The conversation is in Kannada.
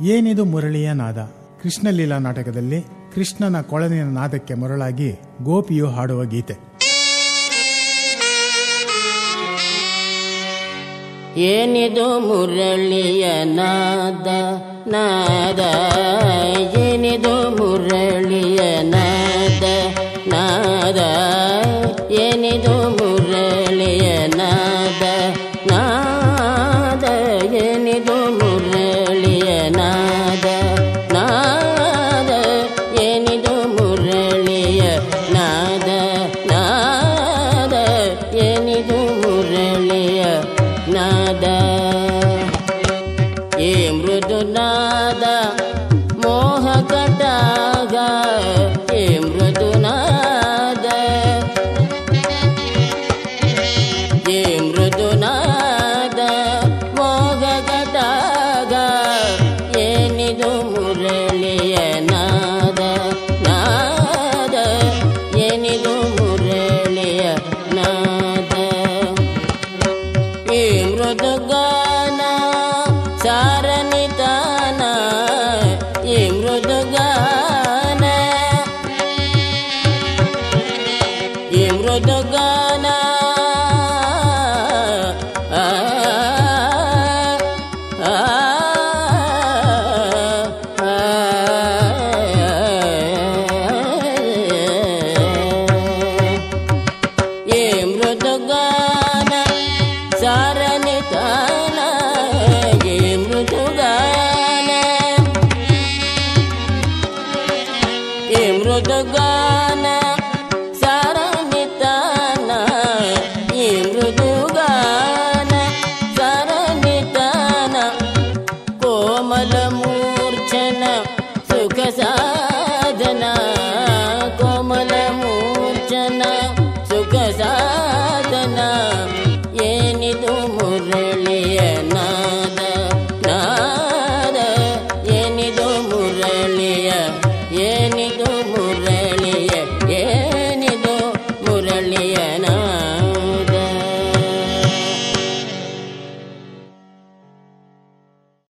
ಏನಿದು ಮುರಳಿಯ ನಾದ? ಕೃಷ್ಣಲೀಲಾ ನಾಟಕದಲ್ಲಿ ಕೃಷ್ಣನ ಕೊಳಲಿನ ನಾದಕ್ಕೆ ಮರಳಾಗಿ ಗೋಪಿಯು ಹಾಡುವ ಗೀತೆ. ಏನಿದು ಮುರಳಿಯ ನಾದ? ನಾದ, ಏನಿದು ಮುರಳಿಯ ನಾದ? ನಾದ, ಏನಿದು ಮೃದುನಾದ imrodogana gana, imrodogana imrodogana मृदुगान शरणगान शरण कोमल मूर्छन सुख